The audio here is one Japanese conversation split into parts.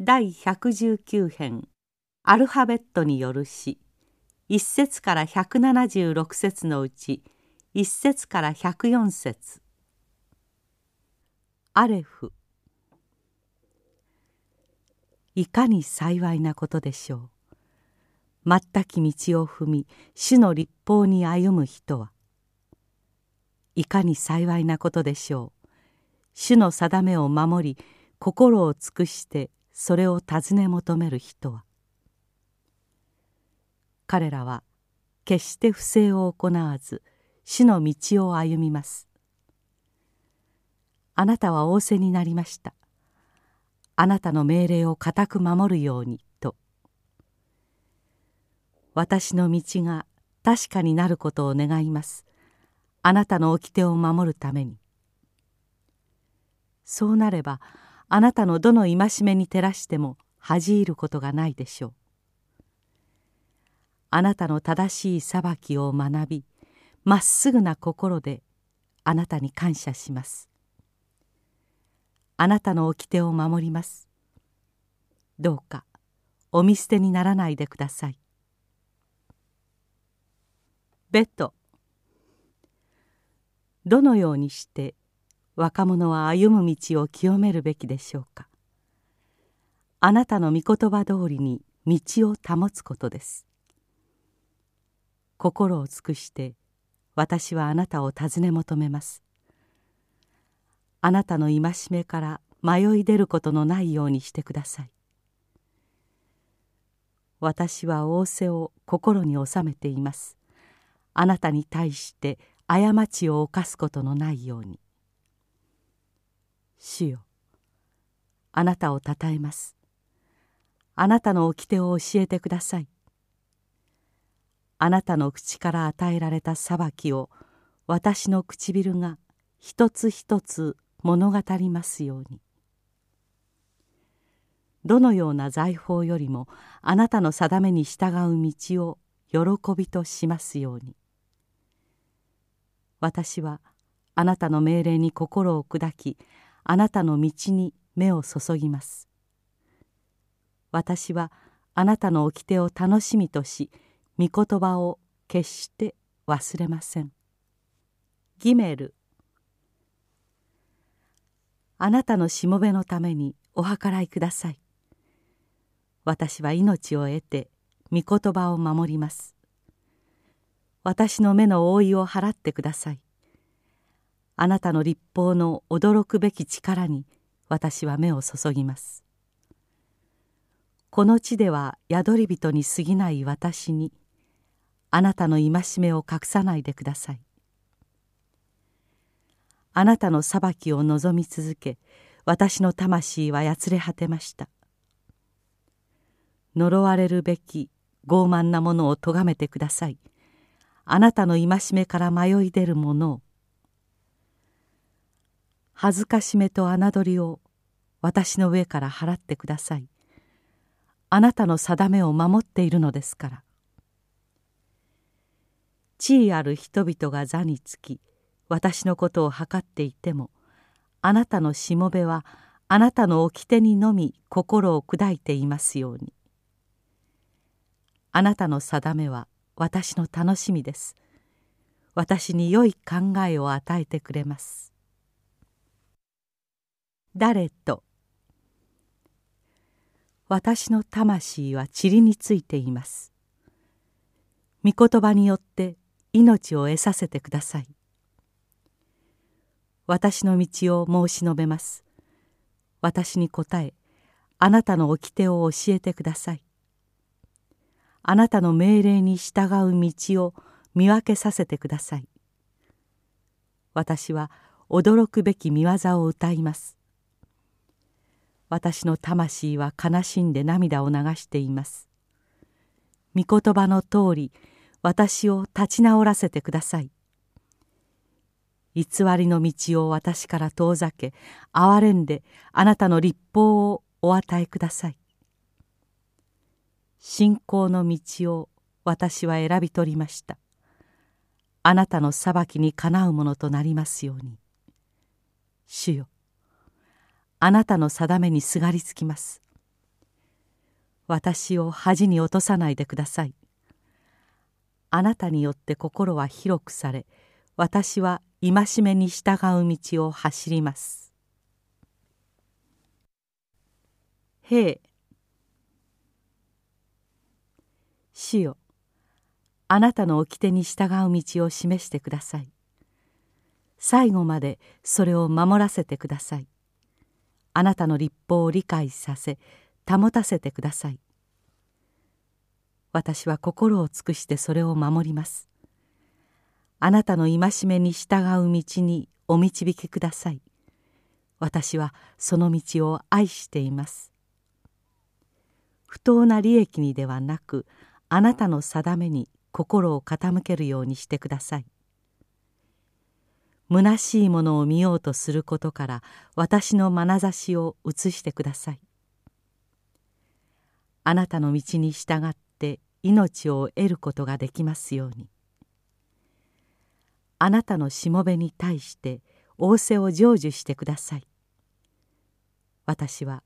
第119編。アルファベットによる詩。1節から176節のうち1節から104節。アレフ。いかに幸いなことでしょう。全き道を踏み主の立法に歩む人は。いかに幸いなことでしょう。主の定めを守り心を尽くしてそれを尋ね求める人は彼らは決して不正を行わず主の道を歩みます。あなたは仰せになりました。あなたの命令を固く守るようにと。私の道が確かになることを願います。あなたの掟を守るために。そうなればあなたのどの戒めに照らしても恥じることがないでしょう。あなたの正しい裁きを学びまっすぐな心であなたに感謝します。あなたの掟を守ります。どうかお見捨てにならないでください。ベトどのようにして若者は歩む道を清めるべきでしょうか。あなたの御言葉通りに道を保つことです。心を尽くして私はあなたを尋ね求めます。あなたの戒めから迷い出ることのないようにしてください。私は仰せを心に収めています。あなたに対して過ちを犯すことのないように。主よ。あなたをたたえます。あなたの掟を教えてください。あなたの口から与えられた裁きを私の唇が一つ一つ物語りますように。どのような財宝よりもあなたの定めに従う道を喜びとしますように。私はあなたの命令に心を砕きあなたの道に目を注ぎます。私はあなたの掟を楽しみとし御言葉を決して忘れません。ギメル。あなたのしもべのためにお計らいください。私は命を得て御言葉を守ります。私の目の覆いを払ってください。あなたの立法の驚くべき力に私は目を注ぎます。この地では宿り人に過ぎない私にあなたの戒めを隠さないでください。あなたの裁きを望み続け私の魂はやつれ果てました。呪われるべき傲慢なものを咎めてください。あなたの戒めから迷い出るものを恥ずかしめと侮りを私の上から払ってください。あなたの定めを守っているのですから。地位ある人々が座につき私のことを計っていてもあなたのしもべはあなたの掟にのみ心を砕いていますように。あなたの定めは私の楽しみです。私に良い考えを与えてくれます。誰と？私の魂は塵についています。御言葉によって命を得させてください。私の道を申し述べます。私に答えあなたの掟を教えてください。あなたの命令に従う道を見分けさせてください。私は驚くべき見業を歌います。私の魂は悲しんで涙を流しています。御言葉の通り私を立ち直らせてください。偽りの道を私から遠ざけ憐れんであなたの立法をお与えください。信仰の道を私は選び取りました。あなたの裁きにかなうものとなりますように。主よ。あなたの定めにすがりつきます。私を恥に落とさないでください。あなたによって心は広くされ私は戒めに従う道を走ります。兵主よあなたの掟に従う道を示してください。最後までそれを守らせてください。あなたの立法を理解させ保たせてください。私は心を尽くしてそれを守ります。あなたの戒めに従う道にお導きください。私はその道を愛しています。不当な利益にではなくあなたの定めに心を傾けるようにしてください。虚しいものを見ようとすることから私の眼差しを移してください。あなたの道に従って命を得ることができますように。あなたのしもべに対して仰せを成就してください。私は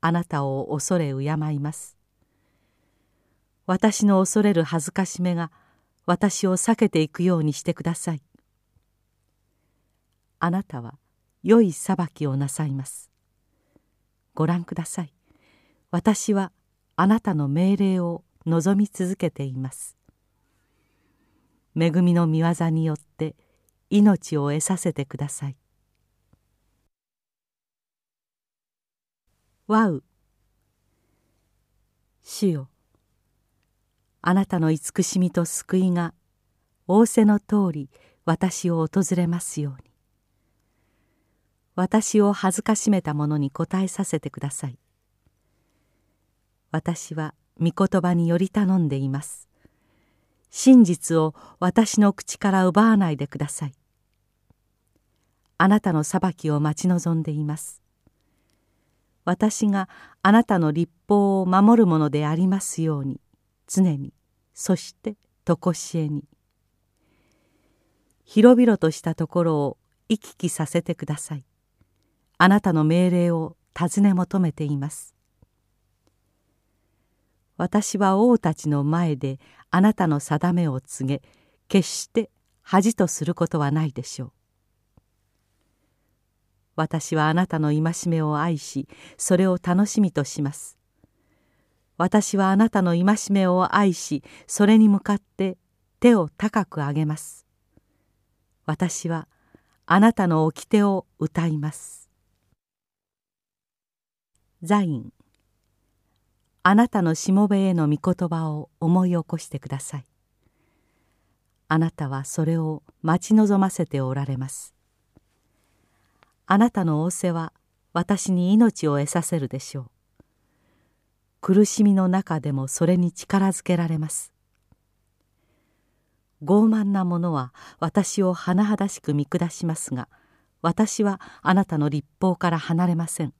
あなたを恐れ敬います。私の恐れる恥ずかしめが私を避けていくようにしてください。あなたは良い裁きをなさいます。ご覧ください。私はあなたの命令を望み続けています。恵みの御業によって命を得させてください。わう。主よ。あなたの慈しみと救いが仰せの通り私を訪れますように。私を恥ずかしめた者に答えさせてください。私は御言葉により頼んでいます。真実を私の口から奪わないでください。あなたの裁きを待ち望んでいます。私があなたの立法を守るものでありますように常にそして常しえに。広々としたところを行き来させてください。あなたの命令を尋ね求めています。私は王たちの前であなたの定めを告げ決して恥とすることはないでしょう。私はあなたの戒めを愛しそれを楽しみとします。私はあなたの戒めを愛しそれに向かって手を高く上げます。私はあなたの掟を歌います。ザイン。あなたのしもべへの御言葉を思い起こしてください。あなたはそれを待ち望ませておられます。あなたの仰せは私に命を得させるでしょう。苦しみの中でもそれに力づけられます。傲慢な者は私を甚だしく見下しますが私はあなたの立法から離れません。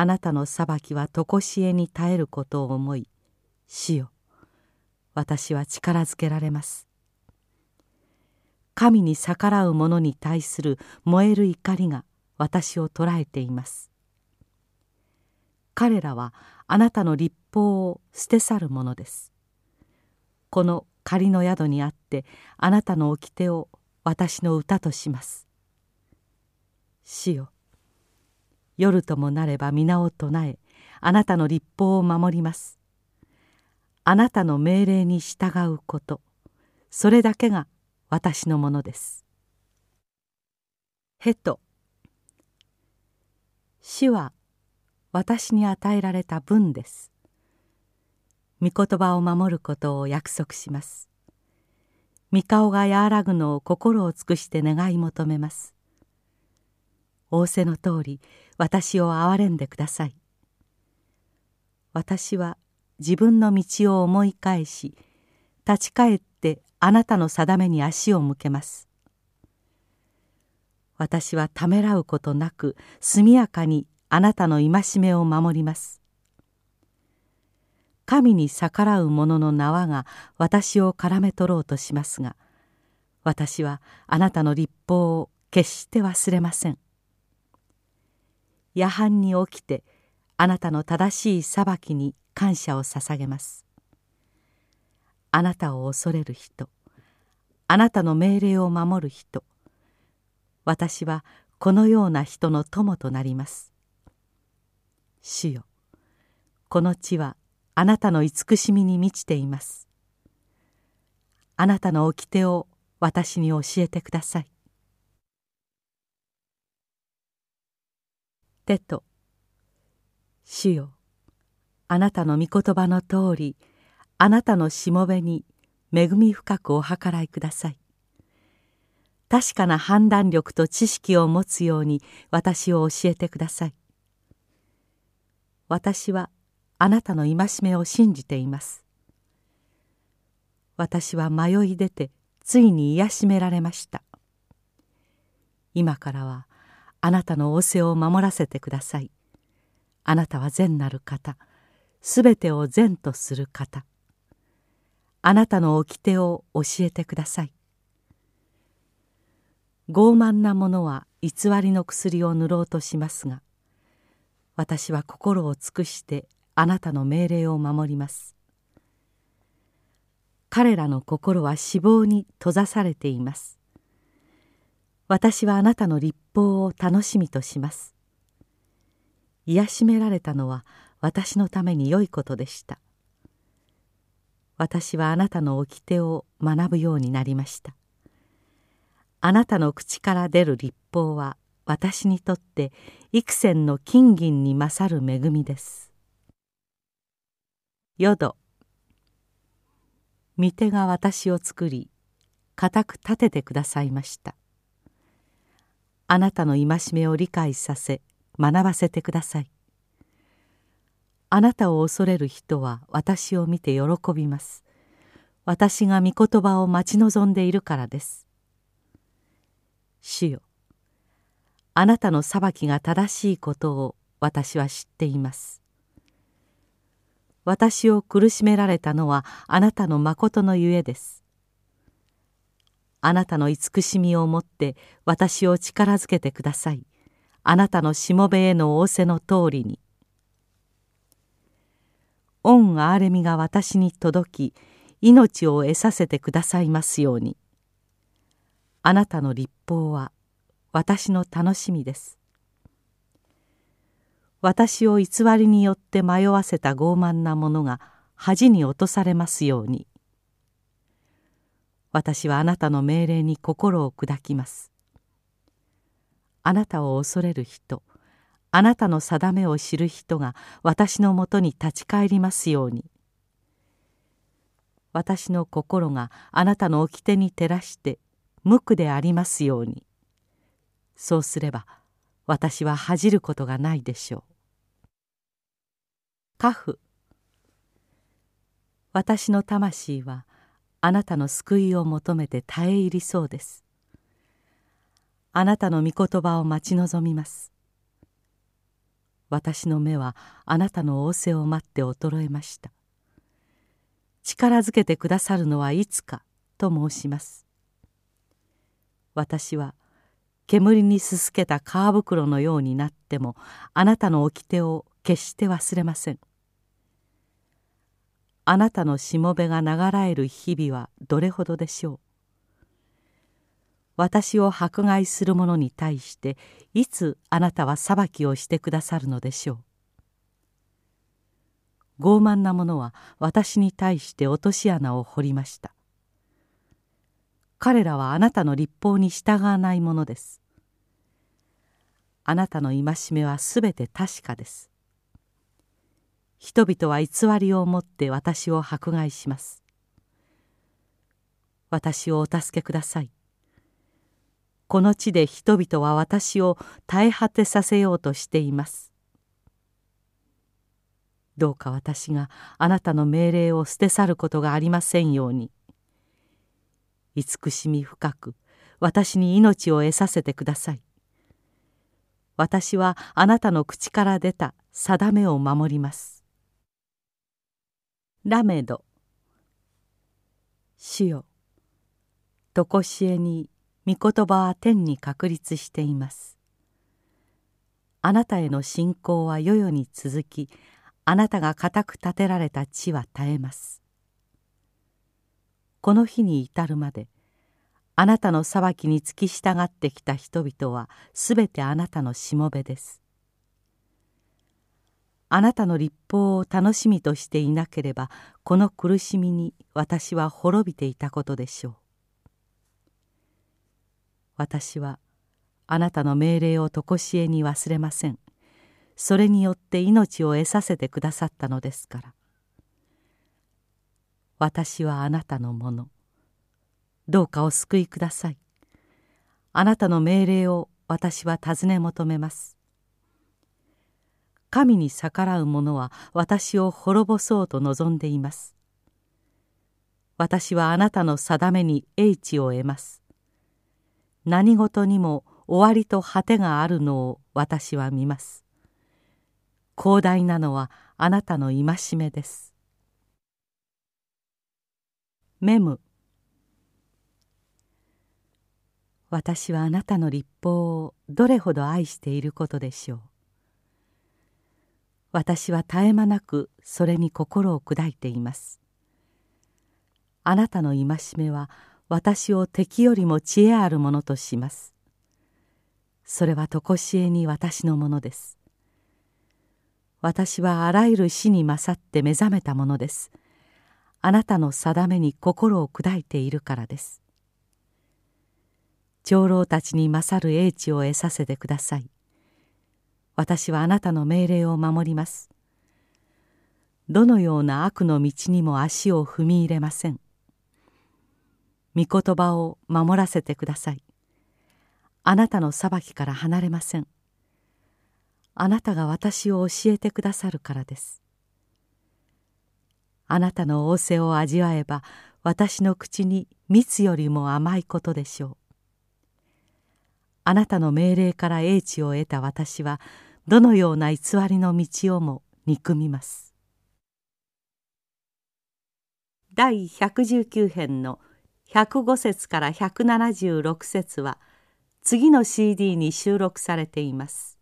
あなたの裁きは常しえに耐えることを思い死よ私は力づけられます。神に逆らう者に対する燃える怒りが私を捉えています。彼らはあなたの立法を捨て去るものです。この仮の宿にあってあなたの掟を私の歌とします。死よ夜ともなれば皆を唱えあなたの立法を守ります。あなたの命令に従うこと。それだけが私のものです。へと死は私に与えられた分です。御言葉を守ることを約束します。御顔が和らぐのを心を尽くして願い求めます。仰せの通り私を憐れんでください。私は自分の道を思い返し立ち返ってあなたの定めに足を向けます。私はためらうことなく速やかにあなたの戒めを守ります。神に逆らう者の縄が私を絡め取ろうとしますが私はあなたの立法を決して忘れません。夜半に起きてあなたの正しい裁きに感謝を捧げます。あなたを恐れる人。あなたの命令を守る人。私はこのような人の友となります。主よこの地はあなたの慈しみに満ちています。あなたの掟を私に教えてください。手と。主よあなたの御言葉の通りあなたのしもべに恵み深くお計らいください。確かな判断力と知識を持つように私を教えてください。私はあなたの戒めを信じています。私は迷い出てついに癒しめられました。今からはあなたの仰せを守らせてください。あなたは善なる方。すべてを善とする方。あなたの掟を教えてください。傲慢な者は偽りの薬を塗ろうとしますが私は心を尽くしてあなたの命令を守ります。彼らの心は死亡に閉ざされています。私はあなたの立法を楽しみとします。癒しめられたのは私のために良いことでした。私はあなたの掟を学ぶようになりました。あなたの口から出る立法は私にとって幾千の金銀に勝る恵みです。淀御手が私を作り固く立ててくださいました。あなたの戒めを理解させ学ばせてください。あなたを恐れる人は私を見て喜びます。私が御言葉を待ち望んでいるからです。主よあなたの裁きが正しいことを私は知っています。私を苦しめられたのはあなたの誠のゆえです。あなたの慈しみをもって私を力づけてください。あなたのしもべへの仰せの通りに。恩憐れみが私に届き命を得させてくださいますように。あなたの立法は私の楽しみです。私を偽りによって迷わせた傲慢な者が恥に落とされますように。私はあなたの命令に心を砕きます。あなたを恐れる人あなたの定めを知る人が私のもとに立ち返りますように。私の心があなたの掟に照らして無垢でありますように。そうすれば私は恥じることがないでしょう。家父私の魂はあなたの救いを求めて絶え入りそうです。あなたの御言葉を待ち望みます。私の目はあなたの仰せを待って衰えました力づけてくださるのはいつかと申します私は煙にすすけた皮袋のようになってもあなたの掟を決して忘れませんあなたのしもべが流らえる日々はどれほどでしょう？私を迫害する者に対していつあなたは裁きをしてくださるのでしょう？傲慢な者は私に対して落とし穴を掘りました。彼らはあなたの立法に従わないものです。あなたの戒めはすべて確かです。人々は偽りをもって私を迫害します。私をお助けください。この地で人々は私を耐え果てさせようとしています。どうか私があなたの命令を捨て去ることがありませんように。慈しみ深く私に命を得させてください。私はあなたの口から出た定めを守ります。ラメド。主よとこしえに御言葉は天に確立しています。あなたへの信仰は世々に続きあなたが固く立てられた地は絶えます。この日に至るまであなたの裁きに付き従ってきた人々はすべてあなたのしもべです。あなたの立法を楽しみとしていなければこの苦しみに私は滅びていたことでしょう。私はあなたの命令を常しえに忘れません。それによって命を得させてくださったのですから。私はあなたのもの。どうかお救いください。あなたの命令を私は尋ね求めます。神に逆らう者は私を滅ぼそうと望んでいます。私はあなたの定めに英知を得ます。何事にも終わりと果てがあるのを私は見ます。広大なのはあなたの戒めです。メム私はあなたの立法をどれほど愛していることでしょう。私は絶え間なくそれに心を砕いています。あなたの戒めは私を敵よりも知恵あるものとします。それは常しえに私のものです。私はあらゆる死に勝って目覚めたものです。あなたの定めに心を砕いているからです。長老たちに勝る英知を得させてください。私はあなたの命令を守ります。どのような悪の道にも足を踏み入れません。御言葉を守らせてください。あなたの裁きから離れません。あなたが私を教えてくださるからです。あなたの仰せを味わえば私の口に蜜よりも甘いことでしょう。あなたの命令から英知を得た私はどのような偽りの道をも憎みます。第119編の105節から176節は次の CD に収録されています。